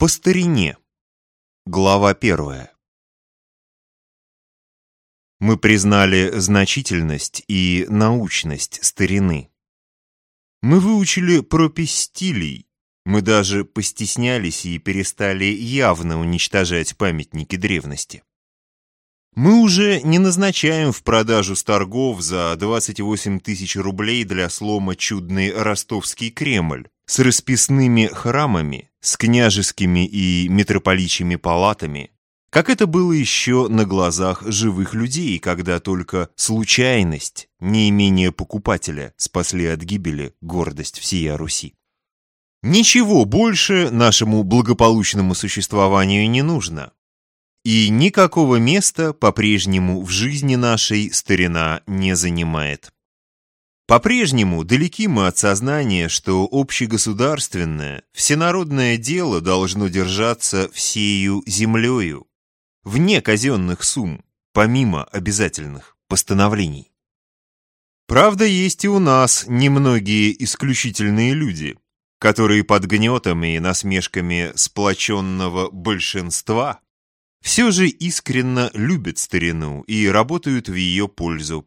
По старине. Глава первая. Мы признали значительность и научность старины. Мы выучили пропись стилей. Мы даже постеснялись и перестали явно уничтожать памятники древности. Мы уже не назначаем в продажу с торгов за 28 тысяч рублей для слома чудный ростовский Кремль с расписными храмами, с княжескими и митрополичьими палатами, как это было еще на глазах живых людей, когда только случайность, неимение покупателя спасли от гибели гордость всея Руси. Ничего больше нашему благополучному существованию не нужно. И никакого места по-прежнему в жизни нашей старина не занимает. По-прежнему далеки мы от сознания, что общегосударственное, всенародное дело должно держаться всею землею, вне казенных сумм, помимо обязательных постановлений. Правда, есть и у нас немногие исключительные люди, которые под гнетом и насмешками сплоченного большинства все же искренно любят старину и работают в ее пользу,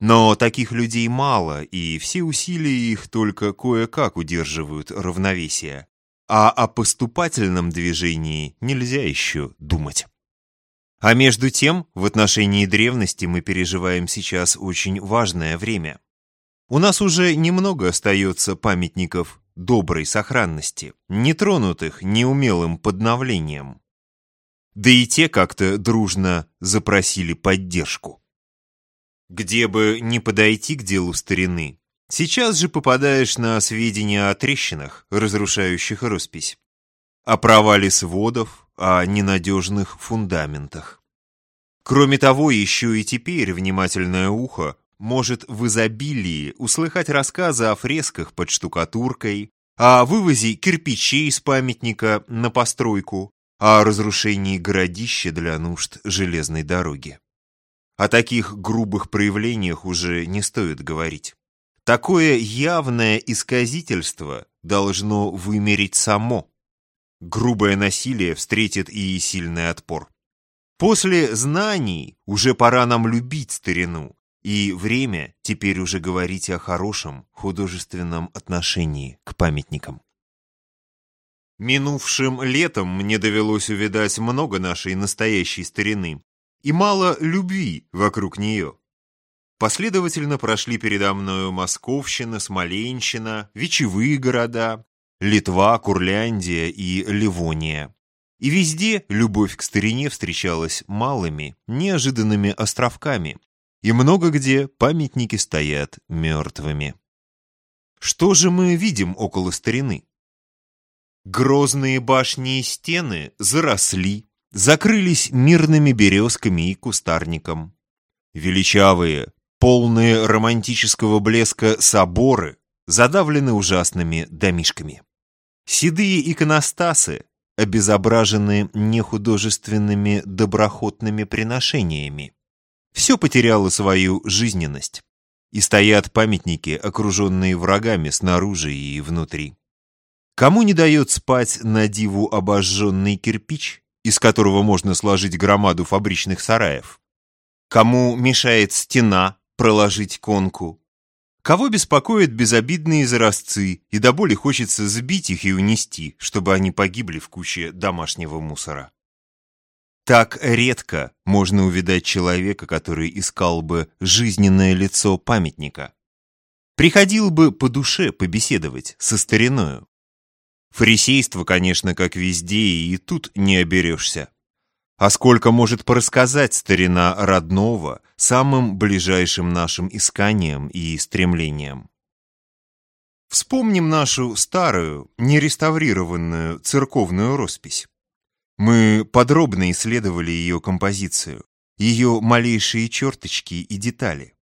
но таких людей мало, и все усилия их только кое-как удерживают равновесие. А о поступательном движении нельзя еще думать. А между тем, в отношении древности мы переживаем сейчас очень важное время. У нас уже немного остается памятников доброй сохранности, нетронутых неумелым подновлением. Да и те как-то дружно запросили поддержку. Где бы ни подойти к делу старины, сейчас же попадаешь на сведения о трещинах, разрушающих роспись, о провале сводов, о ненадежных фундаментах. Кроме того, еще и теперь внимательное ухо может в изобилии услыхать рассказы о фресках под штукатуркой, о вывозе кирпичей из памятника на постройку, о разрушении городища для нужд железной дороги. О таких грубых проявлениях уже не стоит говорить. Такое явное исказительство должно вымерить само. Грубое насилие встретит и сильный отпор. После знаний уже пора нам любить старину, и время теперь уже говорить о хорошем художественном отношении к памятникам. Минувшим летом мне довелось увидать много нашей настоящей старины, и мало любви вокруг нее. Последовательно прошли передо мною Московщина, Смоленщина, Вечевые города, Литва, Курляндия и Ливония. И везде любовь к старине встречалась малыми, неожиданными островками, и много где памятники стоят мертвыми. Что же мы видим около старины? Грозные башни и стены заросли, закрылись мирными березками и кустарником. Величавые, полные романтического блеска соборы задавлены ужасными домишками. Седые иконостасы обезображены нехудожественными доброхотными приношениями. Все потеряло свою жизненность. И стоят памятники, окруженные врагами снаружи и внутри. Кому не дает спать на диву обожженный кирпич, из которого можно сложить громаду фабричных сараев? Кому мешает стена проложить конку? Кого беспокоят безобидные заросцы, и до боли хочется сбить их и унести, чтобы они погибли в куче домашнего мусора? Так редко можно увидать человека, который искал бы жизненное лицо памятника. Приходил бы по душе побеседовать со стариною. Фарисейство, конечно, как везде, и тут не оберешься. А сколько может порассказать старина родного самым ближайшим нашим исканиям и стремлениям? Вспомним нашу старую, нереставрированную церковную роспись. Мы подробно исследовали ее композицию, ее малейшие черточки и детали.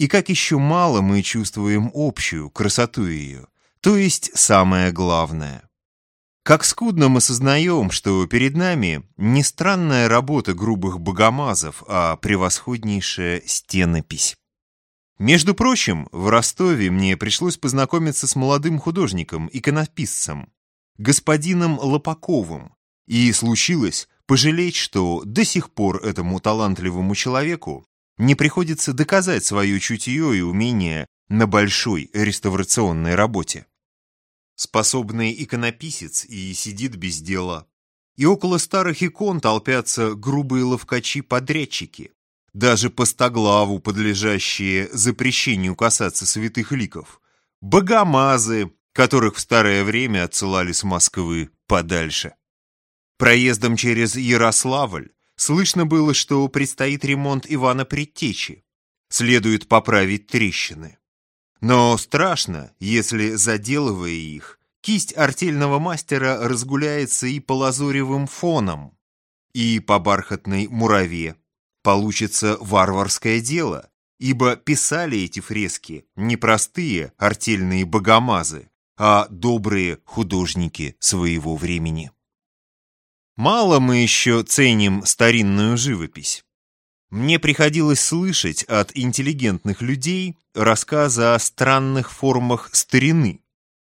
И как еще мало мы чувствуем общую красоту ее, то есть самое главное. Как скудно мы сознаем, что перед нами не странная работа грубых богомазов, а превосходнейшая стенопись. Между прочим, в Ростове мне пришлось познакомиться с молодым художником, иконописцем, господином Лопаковым, И случилось пожалеть, что до сих пор этому талантливому человеку не приходится доказать свое чутье и умение на большой реставрационной работе. Способный иконописец и сидит без дела. И около старых икон толпятся грубые ловкачи-подрядчики, даже постоглаву подлежащие запрещению касаться святых ликов, богомазы, которых в старое время отсылали с Москвы подальше. Проездом через Ярославль слышно было, что предстоит ремонт Ивана Предтечи. Следует поправить трещины. Но страшно, если, заделывая их, кисть артельного мастера разгуляется и по лазуревым фонам, и по бархатной мураве. Получится варварское дело, ибо писали эти фрески не простые артельные богомазы, а добрые художники своего времени. Мало мы еще ценим старинную живопись. Мне приходилось слышать от интеллигентных людей рассказы о странных формах старины,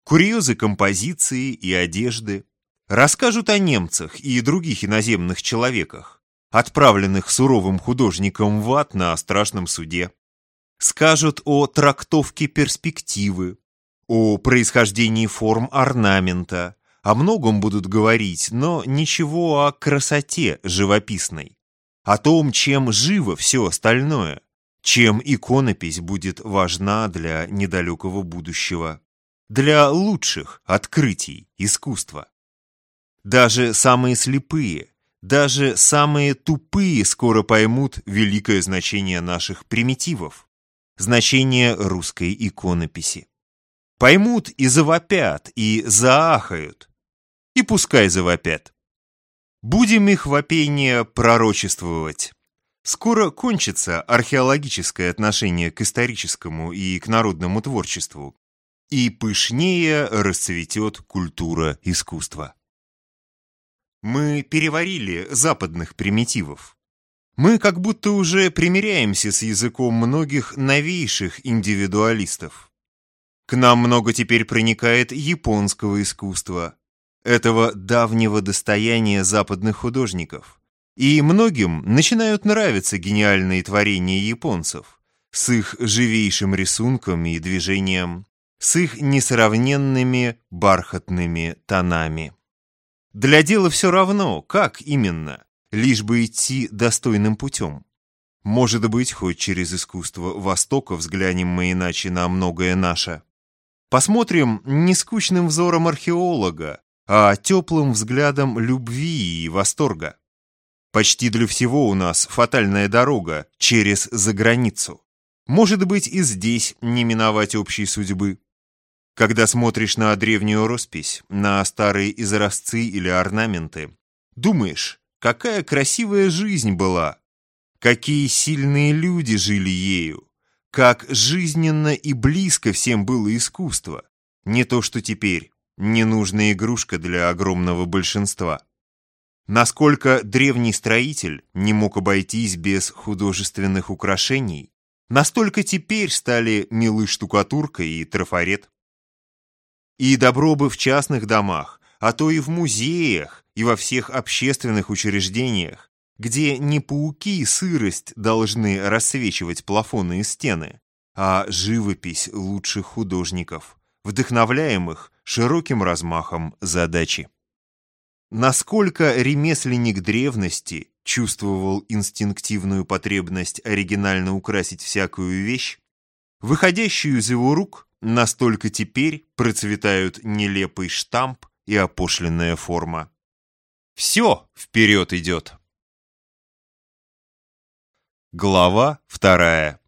курьезы композиции и одежды, расскажут о немцах и других иноземных человеках, отправленных суровым художником в ад на страшном суде. Скажут о трактовке перспективы, о происхождении форм орнамента, о многом будут говорить, но ничего о красоте живописной о том, чем живо все остальное, чем иконопись будет важна для недалекого будущего, для лучших открытий искусства. Даже самые слепые, даже самые тупые скоро поймут великое значение наших примитивов, значение русской иконописи. Поймут и завопят, и заахают. И пускай завопят. Будем их вопение пророчествовать. Скоро кончится археологическое отношение к историческому и к народному творчеству, и пышнее расцветет культура искусства. Мы переварили западных примитивов. Мы как будто уже примиряемся с языком многих новейших индивидуалистов. К нам много теперь проникает японского искусства, этого давнего достояния западных художников. И многим начинают нравиться гениальные творения японцев с их живейшим рисунком и движением, с их несравненными бархатными тонами. Для дела все равно, как именно, лишь бы идти достойным путем. Может быть, хоть через искусство Востока взглянем мы иначе на многое наше. Посмотрим нескучным взором археолога, а теплым взглядом любви и восторга. Почти для всего у нас фатальная дорога через заграницу. Может быть, и здесь не миновать общей судьбы. Когда смотришь на древнюю роспись, на старые изразцы или орнаменты, думаешь, какая красивая жизнь была, какие сильные люди жили ею, как жизненно и близко всем было искусство. Не то, что теперь, ненужная игрушка для огромного большинства. Насколько древний строитель не мог обойтись без художественных украшений, настолько теперь стали милы штукатурка и трафарет. И добро бы в частных домах, а то и в музеях, и во всех общественных учреждениях, где не пауки и сырость должны рассвечивать плафоны и стены, а живопись лучших художников, вдохновляемых широким размахом задачи. Насколько ремесленник древности чувствовал инстинктивную потребность оригинально украсить всякую вещь, выходящую из его рук, настолько теперь процветают нелепый штамп и опошленная форма. Все вперед идет. Глава вторая.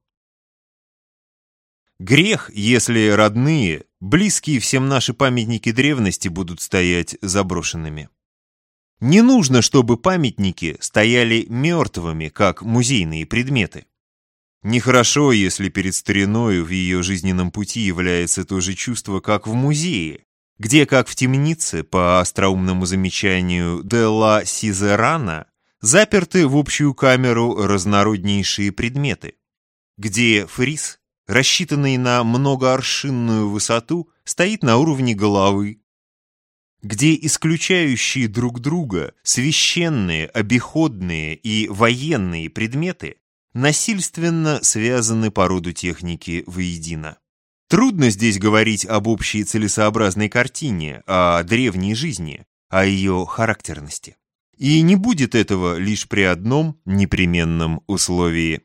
Грех, если родные, близкие всем наши памятники древности будут стоять заброшенными. Не нужно, чтобы памятники стояли мертвыми, как музейные предметы. Нехорошо, если перед стариною в ее жизненном пути является то же чувство, как в музее, где, как в темнице, по остроумному замечанию де ла Сизерана, заперты в общую камеру разнороднейшие предметы, где фриз рассчитанный на многоаршинную высоту, стоит на уровне головы, где исключающие друг друга священные, обиходные и военные предметы насильственно связаны по роду техники воедино. Трудно здесь говорить об общей целесообразной картине, о древней жизни, о ее характерности. И не будет этого лишь при одном непременном условии.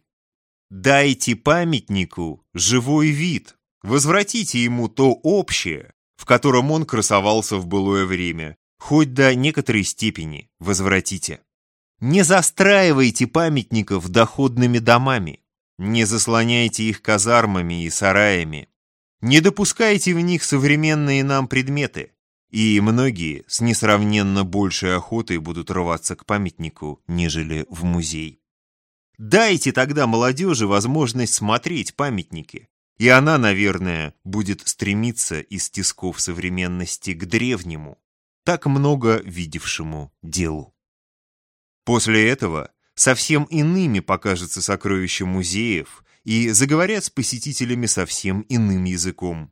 Дайте памятнику живой вид, возвратите ему то общее, в котором он красовался в былое время, хоть до некоторой степени возвратите. Не застраивайте памятников доходными домами, не заслоняйте их казармами и сараями, не допускайте в них современные нам предметы, и многие с несравненно большей охотой будут рваться к памятнику, нежели в музей. Дайте тогда молодежи возможность смотреть памятники, и она, наверное, будет стремиться из тисков современности к древнему, так много видевшему делу. После этого совсем иными покажется сокровище музеев и заговорят с посетителями совсем иным языком.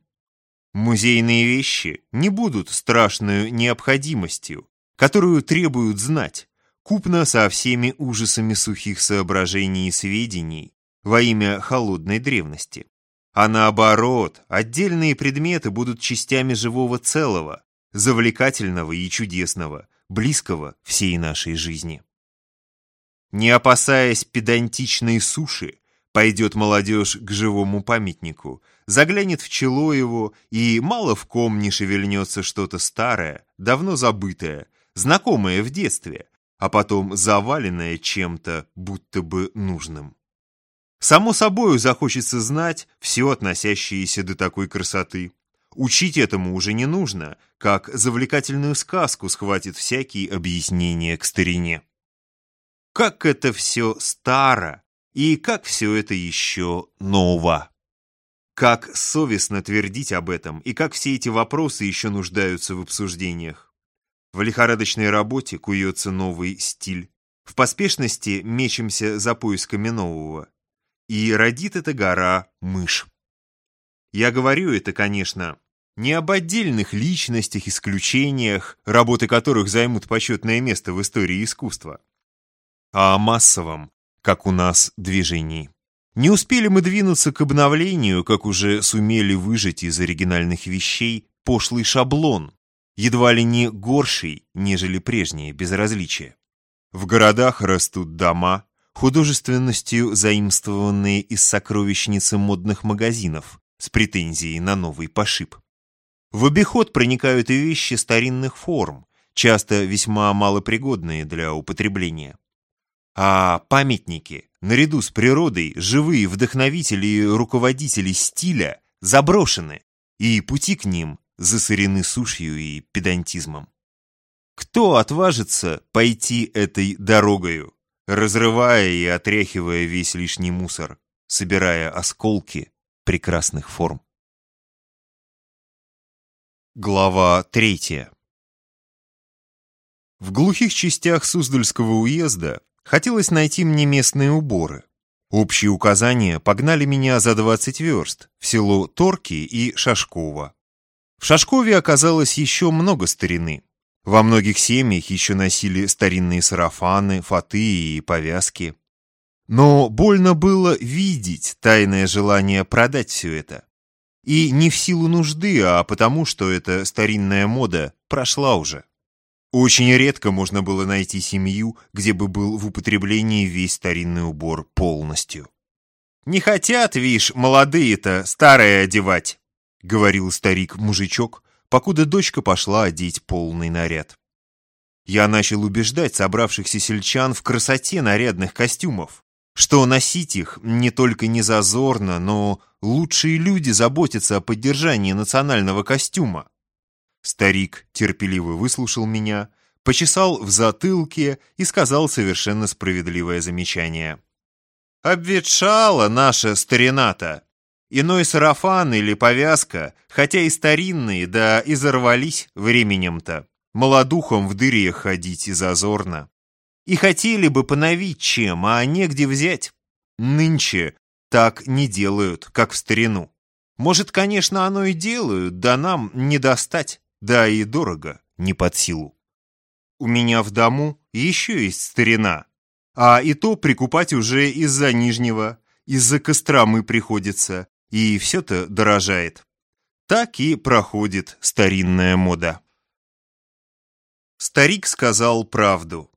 Музейные вещи не будут страшной необходимостью, которую требуют знать, купно со всеми ужасами сухих соображений и сведений во имя холодной древности. А наоборот, отдельные предметы будут частями живого целого, завлекательного и чудесного, близкого всей нашей жизни. Не опасаясь педантичной суши, пойдет молодежь к живому памятнику, заглянет в чело его, и мало в ком не шевельнется что-то старое, давно забытое, знакомое в детстве, а потом заваленное чем-то, будто бы нужным. Само собою захочется знать все относящееся до такой красоты. Учить этому уже не нужно, как завлекательную сказку схватит всякие объяснения к старине. Как это все старо, и как все это еще ново. Как совестно твердить об этом, и как все эти вопросы еще нуждаются в обсуждениях. В лихорадочной работе куется новый стиль. В поспешности мечемся за поисками нового и родит эта гора мышь. Я говорю это, конечно, не об отдельных личностях, исключениях, работы которых займут почетное место в истории искусства, а о массовом, как у нас, движении. Не успели мы двинуться к обновлению, как уже сумели выжать из оригинальных вещей пошлый шаблон, едва ли не горший, нежели прежнее безразличие. В городах растут дома, художественностью заимствованные из сокровищницы модных магазинов с претензией на новый пошиб. В обиход проникают и вещи старинных форм, часто весьма малопригодные для употребления. А памятники, наряду с природой, живые вдохновители и руководители стиля заброшены, и пути к ним засорены сушью и педантизмом. Кто отважится пойти этой дорогою? разрывая и отряхивая весь лишний мусор, собирая осколки прекрасных форм. Глава третья В глухих частях Суздальского уезда хотелось найти мне местные уборы. Общие указания погнали меня за 20 верст в село Торки и Шашково. В Шашкове оказалось еще много старины. Во многих семьях еще носили старинные сарафаны, фаты и повязки. Но больно было видеть тайное желание продать все это. И не в силу нужды, а потому, что эта старинная мода прошла уже. Очень редко можно было найти семью, где бы был в употреблении весь старинный убор полностью. «Не хотят, вишь, молодые-то старое одевать», — говорил старик-мужичок, покуда дочка пошла одеть полный наряд. Я начал убеждать собравшихся сельчан в красоте нарядных костюмов, что носить их не только не зазорно, но лучшие люди заботятся о поддержании национального костюма. Старик терпеливо выслушал меня, почесал в затылке и сказал совершенно справедливое замечание. «Обветшала наша старина-то!» Иной сарафан или повязка, хотя и старинные, да и зарвались временем-то. Молодухом в дыре ходить и зазорно. И хотели бы поновить чем, а негде взять. Нынче так не делают, как в старину. Может, конечно, оно и делают, да нам не достать, да и дорого, не под силу. У меня в дому еще есть старина, а и то прикупать уже из-за Нижнего, из-за Костромы приходится, и все-то дорожает. Так и проходит старинная мода. Старик сказал правду.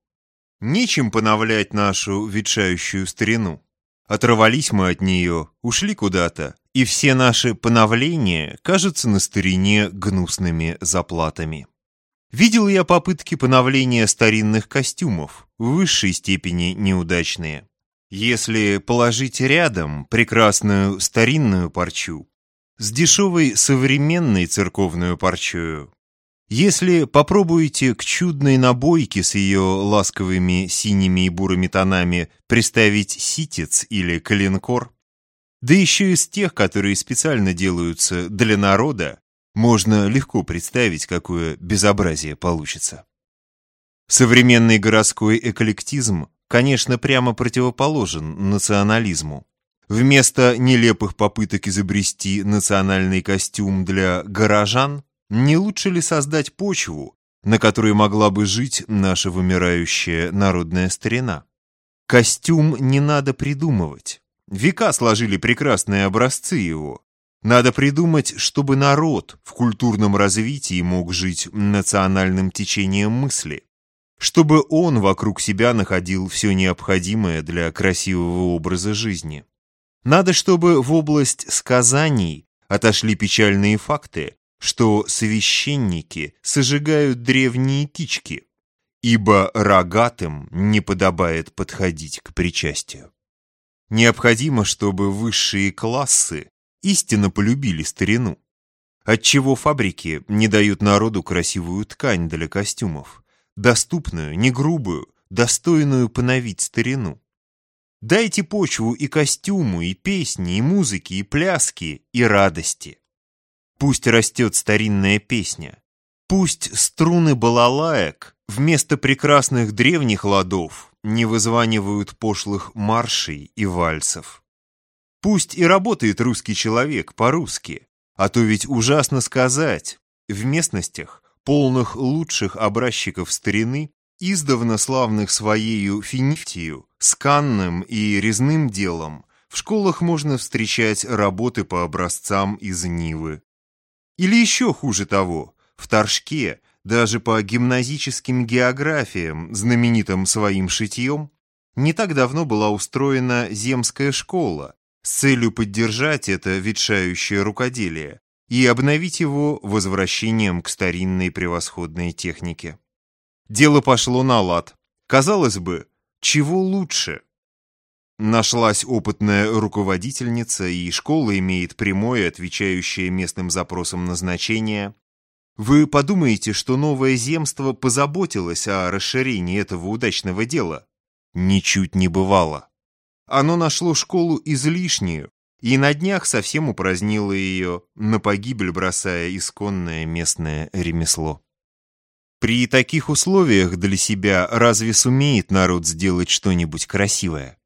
Нечем поновлять нашу ветшающую старину. Оторвались мы от нее, ушли куда-то, и все наши поновления кажутся на старине гнусными заплатами. Видел я попытки поновления старинных костюмов, в высшей степени неудачные. Если положить рядом прекрасную старинную парчу с дешевой современной церковную парчою, если попробуете к чудной набойке с ее ласковыми синими и бурыми тонами приставить ситец или калинкор, да еще из тех, которые специально делаются для народа, можно легко представить, какое безобразие получится. Современный городской эклектизм, конечно, прямо противоположен национализму. Вместо нелепых попыток изобрести национальный костюм для горожан, не лучше ли создать почву, на которой могла бы жить наша вымирающая народная старина? Костюм не надо придумывать. Века сложили прекрасные образцы его. Надо придумать, чтобы народ в культурном развитии мог жить национальным течением мысли. Чтобы он вокруг себя находил все необходимое для красивого образа жизни. Надо, чтобы в область сказаний отошли печальные факты, что священники сожигают древние кички, ибо рогатым не подобает подходить к причастию. Необходимо, чтобы высшие классы истинно полюбили старину, отчего фабрики не дают народу красивую ткань для костюмов, доступную, не грубую, достойную поновить старину. Дайте почву и костюму, и песни, и музыки, и пляски, и радости. Пусть растет старинная песня. Пусть струны балалаек вместо прекрасных древних ладов не вызванивают пошлых маршей и вальсов. Пусть и работает русский человек по-русски, а то ведь ужасно сказать, в местностях, полных лучших образчиков старины, издавна славных своею финифтию, сканным и резным делом, в школах можно встречать работы по образцам из Нивы. Или еще хуже того, в Торжке, даже по гимназическим географиям, знаменитым своим шитьем, не так давно была устроена земская школа с целью поддержать это ветшающее рукоделие и обновить его возвращением к старинной превосходной технике. Дело пошло на лад. Казалось бы, чего лучше? Нашлась опытная руководительница, и школа имеет прямое, отвечающее местным запросам назначение. Вы подумаете, что новое земство позаботилось о расширении этого удачного дела? Ничуть не бывало. Оно нашло школу излишнюю, и на днях совсем упразднило ее, на погибель бросая исконное местное ремесло. При таких условиях для себя разве сумеет народ сделать что-нибудь красивое?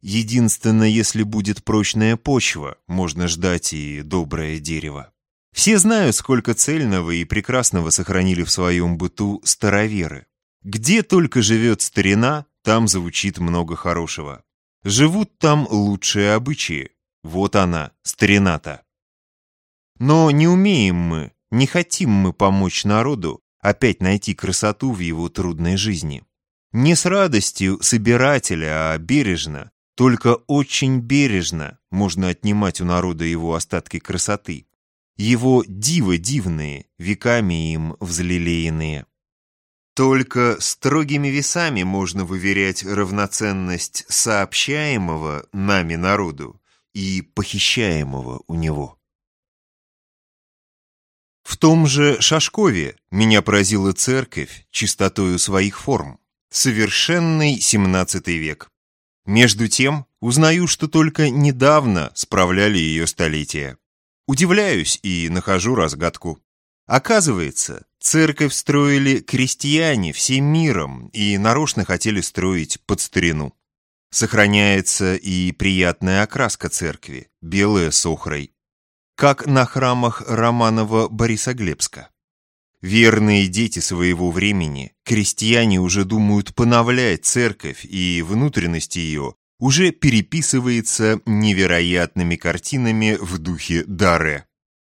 Единственно, если будет прочная почва, можно ждать и доброе дерево. Все знают, сколько цельного и прекрасного сохранили в своем быту староверы. Где только живет старина, там звучит много хорошего. Живут там лучшие обычаи. Вот она, старина-то. Но не умеем мы, не хотим мы помочь народу опять найти красоту в его трудной жизни. Не с радостью собирателя, а бережно, только очень бережно можно отнимать у народа его остатки красоты, его дивы дивные, веками им взлелеянные. Только строгими весами можно выверять равноценность сообщаемого нами народу и похищаемого у него. В том же Шашкове меня поразила церковь чистотою своих форм. Совершенный XVII век. Между тем, узнаю, что только недавно справляли ее столетия. Удивляюсь и нахожу разгадку. Оказывается, церковь строили крестьяне всем миром и нарочно хотели строить под старину. Сохраняется и приятная окраска церкви, белая с охрой, как на храмах Романова Борисоглебска. Верные дети своего времени, крестьяне уже думают поновлять церковь, и внутренность ее уже переписывается невероятными картинами в духе Даре.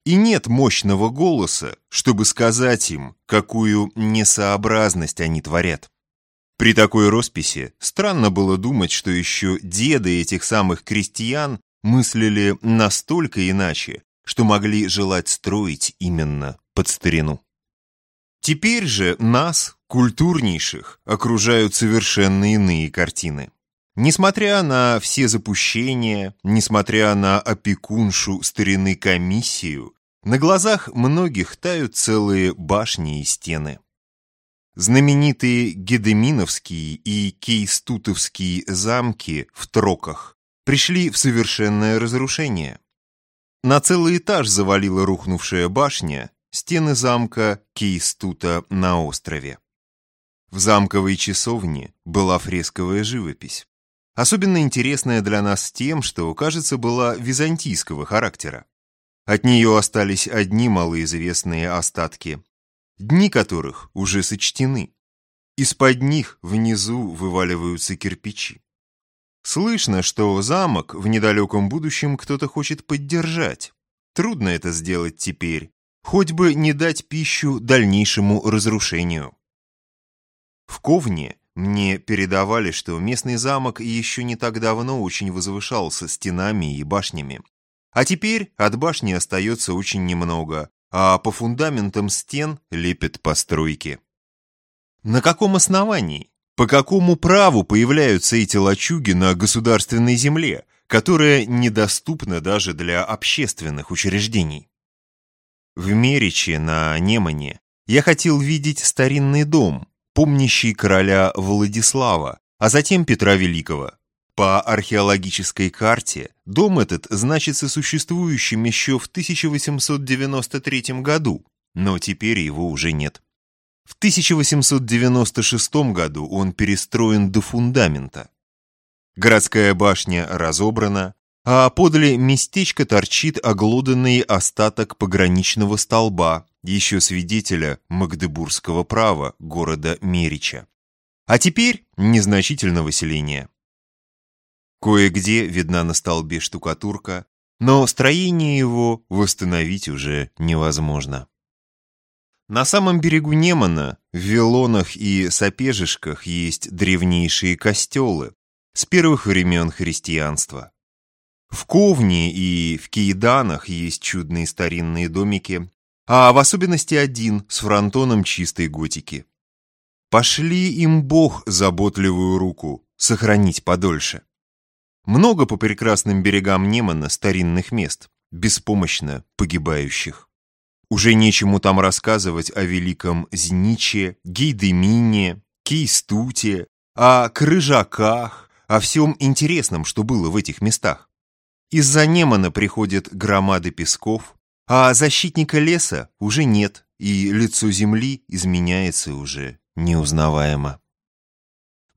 И нет мощного голоса, чтобы сказать им, какую несообразность они творят. При такой росписи странно было думать, что еще деды этих самых крестьян мыслили настолько иначе, что могли желать строить именно под старину. Теперь же нас, культурнейших, окружают совершенно иные картины. Несмотря на все запущения, несмотря на опекуншу старины комиссию, на глазах многих тают целые башни и стены. Знаменитые Гедеминовские и Кейстутовские замки в Троках пришли в совершенное разрушение. На целый этаж завалила рухнувшая башня, стены замка Кейстута на острове. В замковой часовне была фресковая живопись. Особенно интересная для нас тем, что, кажется, была византийского характера. От нее остались одни малоизвестные остатки, дни которых уже сочтены. Из-под них внизу вываливаются кирпичи. Слышно, что замок в недалеком будущем кто-то хочет поддержать. Трудно это сделать теперь, хоть бы не дать пищу дальнейшему разрушению. В Ковне мне передавали, что местный замок еще не так давно очень возвышался стенами и башнями. А теперь от башни остается очень немного, а по фундаментам стен лепят постройки. На каком основании, по какому праву появляются эти лачуги на государственной земле, которая недоступна даже для общественных учреждений? В Мериче на Немане я хотел видеть старинный дом, помнящий короля Владислава, а затем Петра Великого. По археологической карте дом этот значится существующим еще в 1893 году, но теперь его уже нет. В 1896 году он перестроен до фундамента. Городская башня разобрана, а подле местечка торчит оглоданный остаток пограничного столба, еще свидетеля магдебургского права города Мерича. А теперь незначительного селения. Кое-где видна на столбе штукатурка, но строение его восстановить уже невозможно. На самом берегу Немана, в Вилонах и Сапежишках есть древнейшие костелы с первых времен христианства. В Ковне и в Киеданах есть чудные старинные домики, а в особенности один с фронтоном чистой готики. Пошли им Бог заботливую руку, сохранить подольше. Много по прекрасным берегам Немана старинных мест, беспомощно погибающих. Уже нечему там рассказывать о великом Зниче, Гейдемине, Кейстуте, о крыжаках, о всем интересном, что было в этих местах. Из-за Немана приходят громады песков, а защитника леса уже нет, и лицо земли изменяется уже неузнаваемо.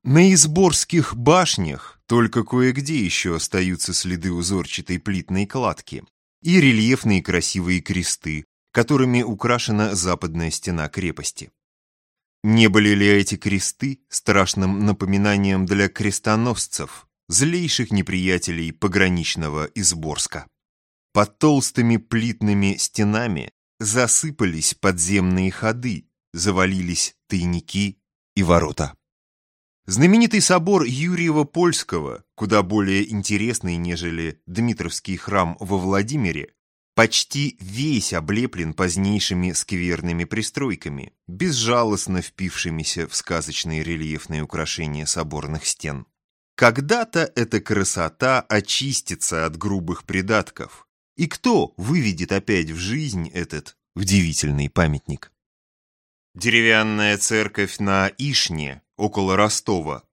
На Изборских башнях только кое-где еще остаются следы узорчатой плитной кладки и рельефные красивые кресты, которыми украшена западная стена крепости. Не были ли эти кресты страшным напоминанием для крестоносцев, злейших неприятелей пограничного Изборска. Под толстыми плитными стенами засыпались подземные ходы, завалились тайники и ворота. Знаменитый собор Юрьева-Польского, куда более интересный, нежели Дмитровский храм во Владимире, почти весь облеплен позднейшими скверными пристройками, безжалостно впившимися в сказочные рельефные украшения соборных стен. Когда-то эта красота очистится от грубых придатков. И кто выведет опять в жизнь этот удивительный памятник? Деревянная церковь на Ишне, около Ростова.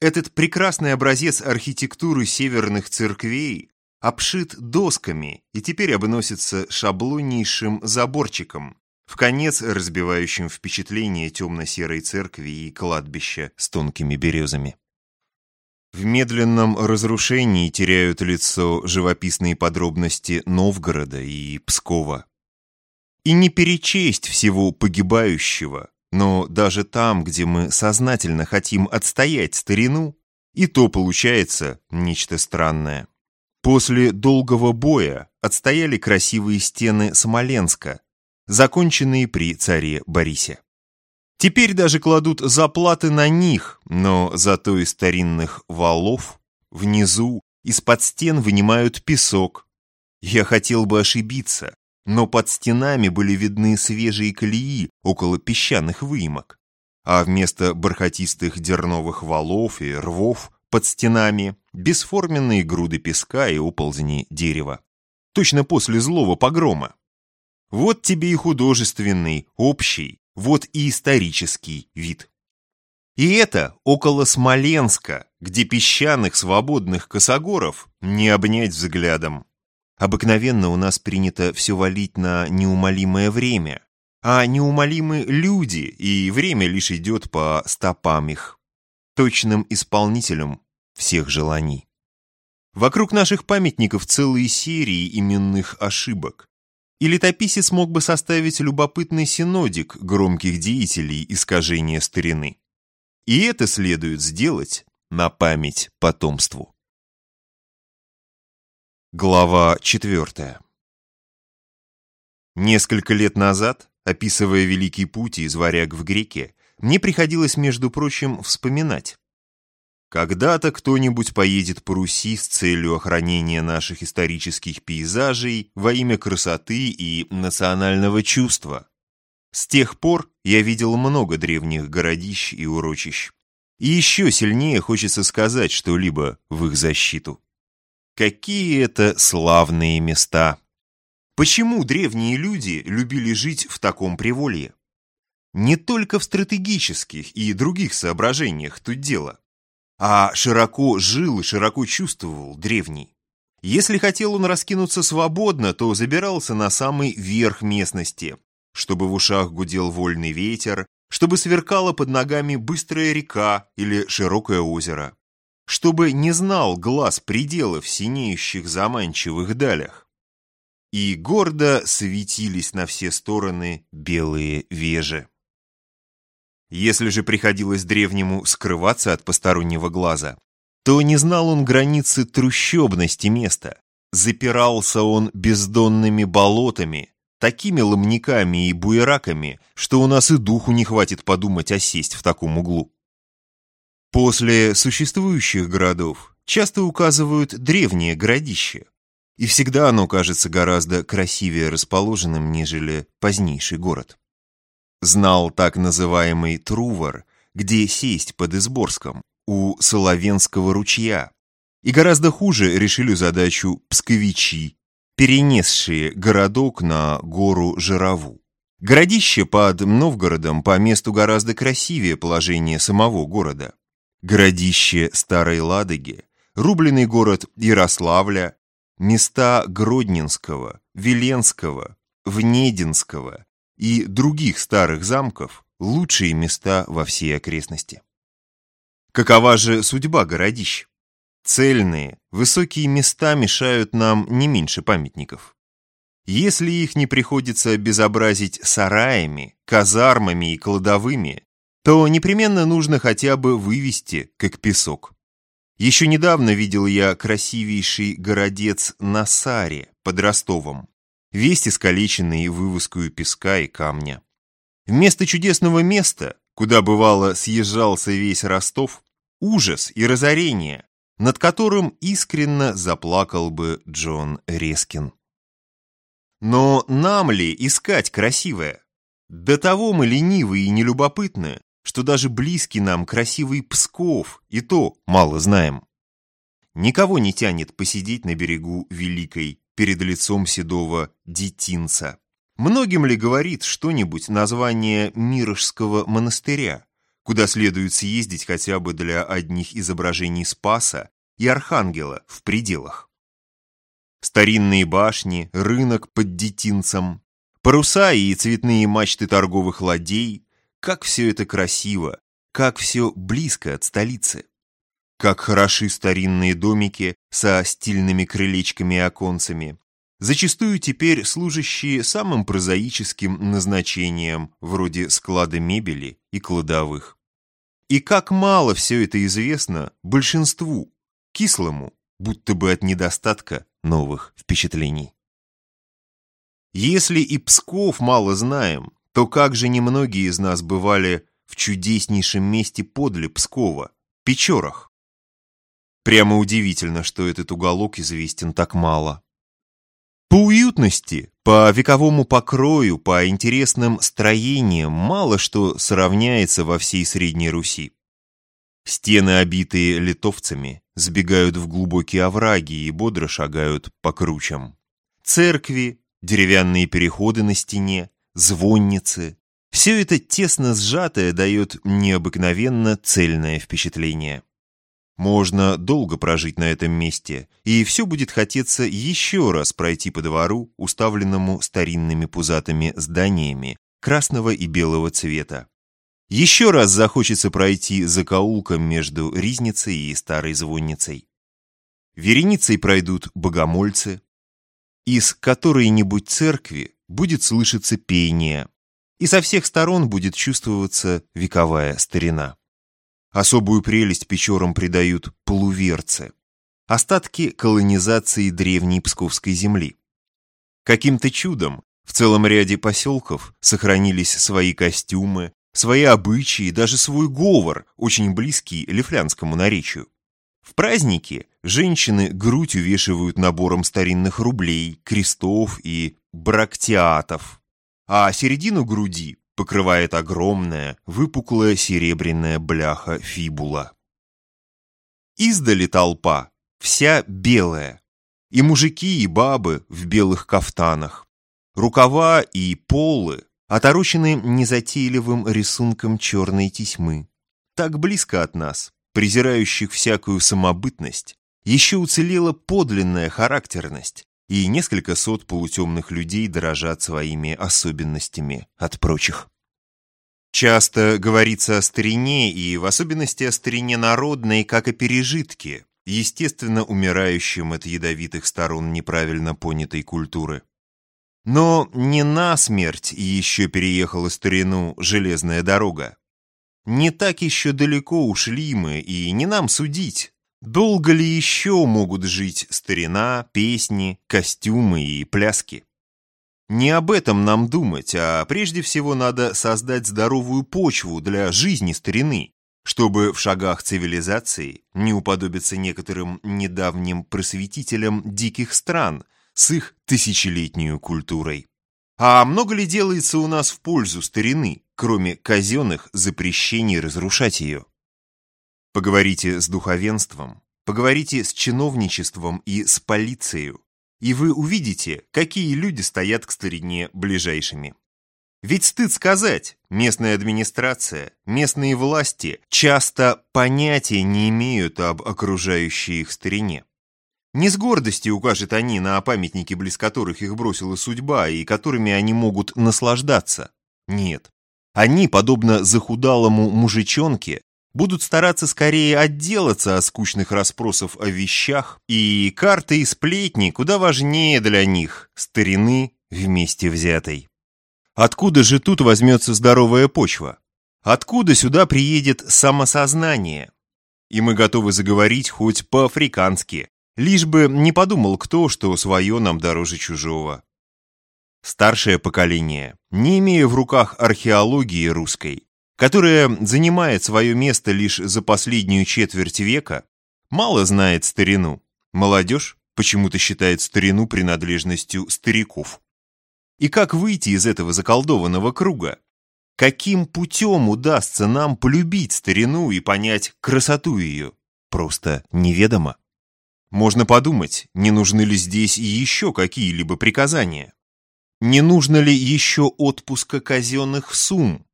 Этот прекрасный образец архитектуры северных церквей обшит досками и теперь обносится шаблоннейшим заборчиком, в конец разбивающим впечатление темно-серой церкви и кладбища с тонкими березами. В медленном разрушении теряют лицо живописные подробности Новгорода и Пскова. И не перечесть всего погибающего, но даже там, где мы сознательно хотим отстоять старину, и то получается нечто странное. После долгого боя отстояли красивые стены Смоленска, законченные при царе Борисе. Теперь даже кладут заплаты на них, но зато из старинных валов внизу из-под стен вынимают песок. Я хотел бы ошибиться, но под стенами были видны свежие колеи около песчаных выемок, а вместо бархатистых дерновых валов и рвов под стенами бесформенные груды песка и оползни дерева. Точно после злого погрома. Вот тебе и художественный, общий, вот и исторический вид. И это около Смоленска, где песчаных свободных косогоров не обнять взглядом. Обыкновенно у нас принято все валить на неумолимое время, а неумолимы люди, и время лишь идет по стопам их, точным исполнителем всех желаний. Вокруг наших памятников целые серии именных ошибок. И летописец мог бы составить любопытный синодик громких деятелей искажения старины. И это следует сделать на память потомству. Глава четвертая. Несколько лет назад, описывая Великий Путь из Варяг в Греке, мне приходилось, между прочим, вспоминать. Когда-то кто-нибудь поедет по Руси с целью охранения наших исторических пейзажей во имя красоты и национального чувства. С тех пор я видел много древних городищ и урочищ. И еще сильнее хочется сказать что-либо в их защиту. Какие это славные места! Почему древние люди любили жить в таком приволье? Не только в стратегических и других соображениях тут дело, а широко жил и широко чувствовал древний. Если хотел он раскинуться свободно, то забирался на самый верх местности, чтобы в ушах гудел вольный ветер, чтобы сверкала под ногами быстрая река или широкое озеро чтобы не знал глаз пределов синеющих заманчивых далях. И гордо светились на все стороны белые вежи. Если же приходилось древнему скрываться от постороннего глаза, то не знал он границы трущобности места. Запирался он бездонными болотами, такими ломниками и буераками, что у нас и духу не хватит подумать осесть в таком углу. После существующих городов часто указывают древнее городище, и всегда оно кажется гораздо красивее расположенным, нежели позднейший город. Знал так называемый Трувор, где сесть под Изборском, у Соловенского ручья, и гораздо хуже решили задачу псковичи, перенесшие городок на гору Жирову. Городище под Новгородом по месту гораздо красивее положения самого города городище Старой Ладоги, рубленый город Ярославля, места Гродненского, Веленского, Внединского и других старых замков – лучшие места во всей окрестности. Какова же судьба городищ? Цельные, высокие места мешают нам не меньше памятников. Если их не приходится обезобразить сараями, казармами и кладовыми, то непременно нужно хотя бы вывести, как песок. Еще недавно видел я красивейший городец на Саре под Ростовом, весь искалеченный вывозкую песка и камня. Вместо чудесного места, куда бывало съезжался весь Ростов, ужас и разорение, над которым искренно заплакал бы Джон Рескин. Но нам ли искать красивое? До того мы ленивы и нелюбопытны, что даже близкий нам красивый Псков и то мало знаем. Никого не тянет посидеть на берегу Великой перед лицом седого детинца. Многим ли говорит что-нибудь название Мирожского монастыря, куда следует съездить хотя бы для одних изображений Спаса и Архангела в пределах? Старинные башни, рынок под детинцем, паруса и цветные мачты торговых ладей, как все это красиво, как все близко от столицы. Как хороши старинные домики со стильными крылечками и оконцами, зачастую теперь служащие самым прозаическим назначением, вроде склада мебели и кладовых. И как мало все это известно большинству, кислому, будто бы от недостатка новых впечатлений. Если и Псков мало знаем, то как же немногие из нас бывали в чудеснейшем месте подле Пскова, Печорах. Прямо удивительно, что этот уголок известен так мало. По уютности, по вековому покрою, по интересным строениям мало что сравняется во всей Средней Руси. Стены, обитые литовцами, сбегают в глубокие овраги и бодро шагают по кручам. Церкви, деревянные переходы на стене, звонницы – все это тесно сжатое дает необыкновенно цельное впечатление. Можно долго прожить на этом месте, и все будет хотеться еще раз пройти по двору, уставленному старинными пузатыми зданиями красного и белого цвета. Еще раз захочется пройти закоулком между Ризницей и Старой Звонницей. Вереницей пройдут богомольцы. Из которой-нибудь церкви будет слышаться пение, и со всех сторон будет чувствоваться вековая старина. Особую прелесть Печорам придают полуверцы, остатки колонизации древней Псковской земли. Каким-то чудом в целом ряде поселков сохранились свои костюмы, свои обычаи, даже свой говор, очень близкий лифлянскому наречию. В праздники женщины грудь увешивают набором старинных рублей, крестов и брактиатов, а середину груди покрывает огромная, выпуклая серебряная бляха фибула. Издали толпа, вся белая, и мужики, и бабы в белых кафтанах. Рукава и полы оторочены незатейливым рисунком черной тесьмы. Так близко от нас, презирающих всякую самобытность, еще уцелела подлинная характерность, и несколько сот полутемных людей дорожат своими особенностями от прочих. Часто говорится о старине, и в особенности о старине народной, как о пережитке, естественно умирающем от ядовитых сторон неправильно понятой культуры. Но не на смерть еще переехала старину железная дорога. Не так еще далеко ушли мы, и не нам судить, Долго ли еще могут жить старина, песни, костюмы и пляски? Не об этом нам думать, а прежде всего надо создать здоровую почву для жизни старины, чтобы в шагах цивилизации не уподобиться некоторым недавним просветителям диких стран с их тысячелетней культурой. А много ли делается у нас в пользу старины, кроме казенных запрещений разрушать ее? Поговорите с духовенством, поговорите с чиновничеством и с полицией, и вы увидите, какие люди стоят к старине ближайшими. Ведь стыд сказать, местная администрация, местные власти часто понятия не имеют об окружающей их старине. Не с гордостью укажут они на памятники, близ которых их бросила судьба и которыми они могут наслаждаться. Нет. Они, подобно захудалому мужичонке, будут стараться скорее отделаться от скучных расспросов о вещах, и карты и сплетни куда важнее для них старины вместе взятой. Откуда же тут возьмется здоровая почва? Откуда сюда приедет самосознание? И мы готовы заговорить хоть по-африкански, лишь бы не подумал кто, что свое нам дороже чужого. Старшее поколение, не имея в руках археологии русской, которая занимает свое место лишь за последнюю четверть века, мало знает старину. Молодежь почему-то считает старину принадлежностью стариков. И как выйти из этого заколдованного круга? Каким путем удастся нам полюбить старину и понять красоту ее? Просто неведомо. Можно подумать, не нужны ли здесь еще какие-либо приказания? Не нужно ли еще отпуска казенных сумм,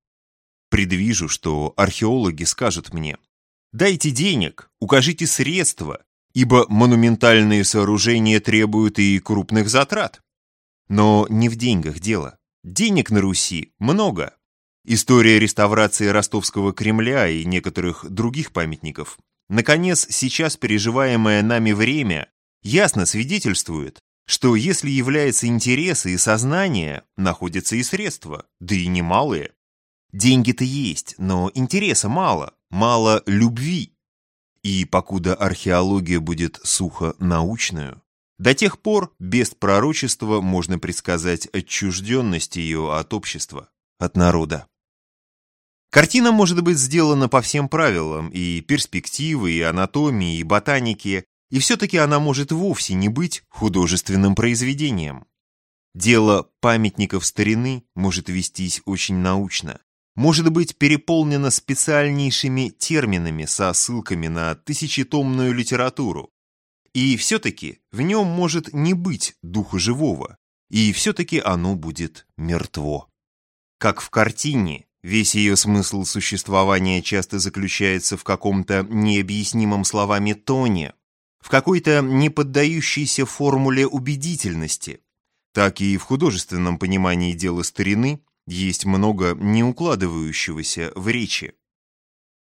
Предвижу, что археологи скажут мне, дайте денег, укажите средства, ибо монументальные сооружения требуют и крупных затрат. Но не в деньгах дело. Денег на Руси много. История реставрации Ростовского Кремля и некоторых других памятников, наконец, сейчас переживаемое нами время, ясно свидетельствует, что если является интерес и сознание, находятся и средства, да и немалые. Деньги-то есть, но интереса мало, мало любви. И покуда археология будет сухо научную, до тех пор без пророчества можно предсказать отчужденность ее от общества, от народа. Картина может быть сделана по всем правилам, и перспективы, и анатомии, и ботаники, и все-таки она может вовсе не быть художественным произведением. Дело памятников старины может вестись очень научно, может быть переполнено специальнейшими терминами со ссылками на тысячетомную литературу. И все-таки в нем может не быть духа живого, и все-таки оно будет мертво. Как в картине, весь ее смысл существования часто заключается в каком-то необъяснимом словами тоне, в какой-то неподдающейся формуле убедительности, так и в художественном понимании дела старины есть много не укладывающегося в речи.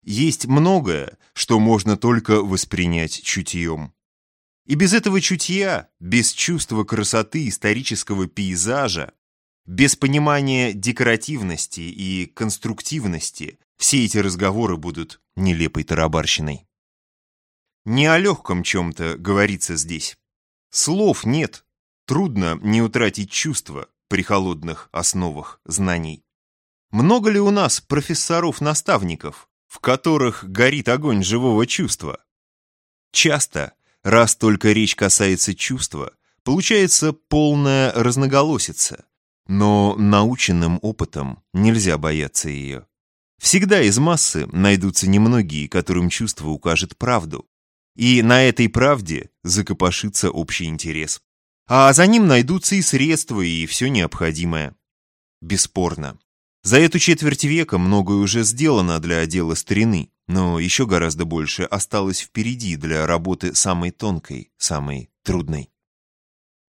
Есть многое, что можно только воспринять чутьем. И без этого чутья, без чувства красоты исторического пейзажа, без понимания декоративности и конструктивности, все эти разговоры будут нелепой тарабарщиной. Не о легком чем-то говорится здесь. Слов нет, трудно не утратить чувства при холодных основах знаний. Много ли у нас профессоров-наставников, в которых горит огонь живого чувства? Часто Раз только речь касается чувства, получается полная разноголосица. Но наученным опытом нельзя бояться ее. Всегда из массы найдутся немногие, которым чувство укажет правду. И на этой правде закопошится общий интерес. А за ним найдутся и средства, и все необходимое. Бесспорно. За эту четверть века многое уже сделано для дела старины. Но еще гораздо больше осталось впереди для работы самой тонкой, самой трудной.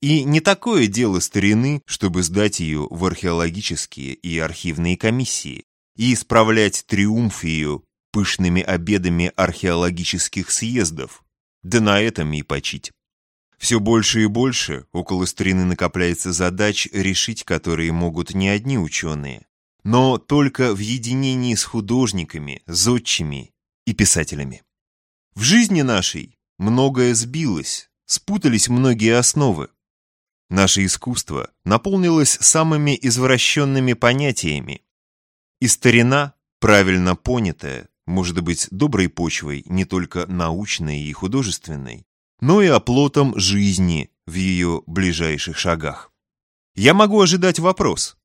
И не такое дело старины, чтобы сдать ее в археологические и архивные комиссии и исправлять триумф ее пышными обедами археологических съездов, да на этом и почить. Все больше и больше около старины накопляется задач, решить которые могут не одни ученые, но только в единении с художниками, зодчими и писателями. В жизни нашей многое сбилось, спутались многие основы. Наше искусство наполнилось самыми извращенными понятиями. И старина, правильно понятая, может быть доброй почвой не только научной и художественной, но и оплотом жизни в ее ближайших шагах. Я могу ожидать вопрос,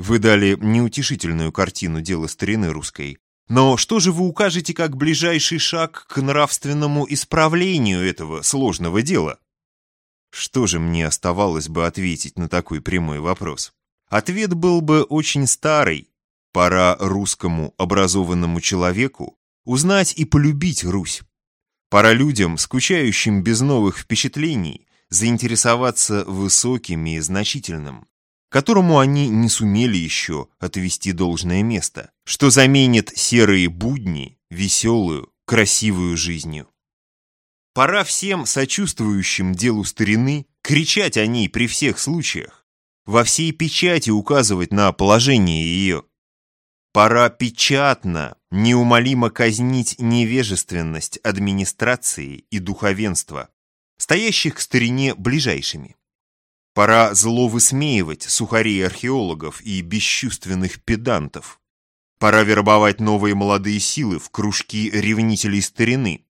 вы дали неутешительную картину дела старины русской. Но что же вы укажете как ближайший шаг к нравственному исправлению этого сложного дела? Что же мне оставалось бы ответить на такой прямой вопрос? Ответ был бы очень старый. Пора русскому образованному человеку узнать и полюбить Русь. Пора людям, скучающим без новых впечатлений, заинтересоваться высоким и значительным которому они не сумели еще отвести должное место, что заменит серые будни веселую, красивую жизнью. Пора всем сочувствующим делу старины кричать о ней при всех случаях, во всей печати указывать на положение ее. Пора печатно, неумолимо казнить невежественность администрации и духовенства, стоящих к старине ближайшими. Пора зло высмеивать сухарей археологов и бесчувственных педантов. Пора вербовать новые молодые силы в кружки ревнителей старины.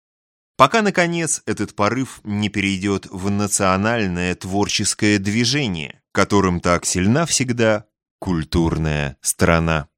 Пока, наконец, этот порыв не перейдет в национальное творческое движение, которым так сильна всегда культурная страна.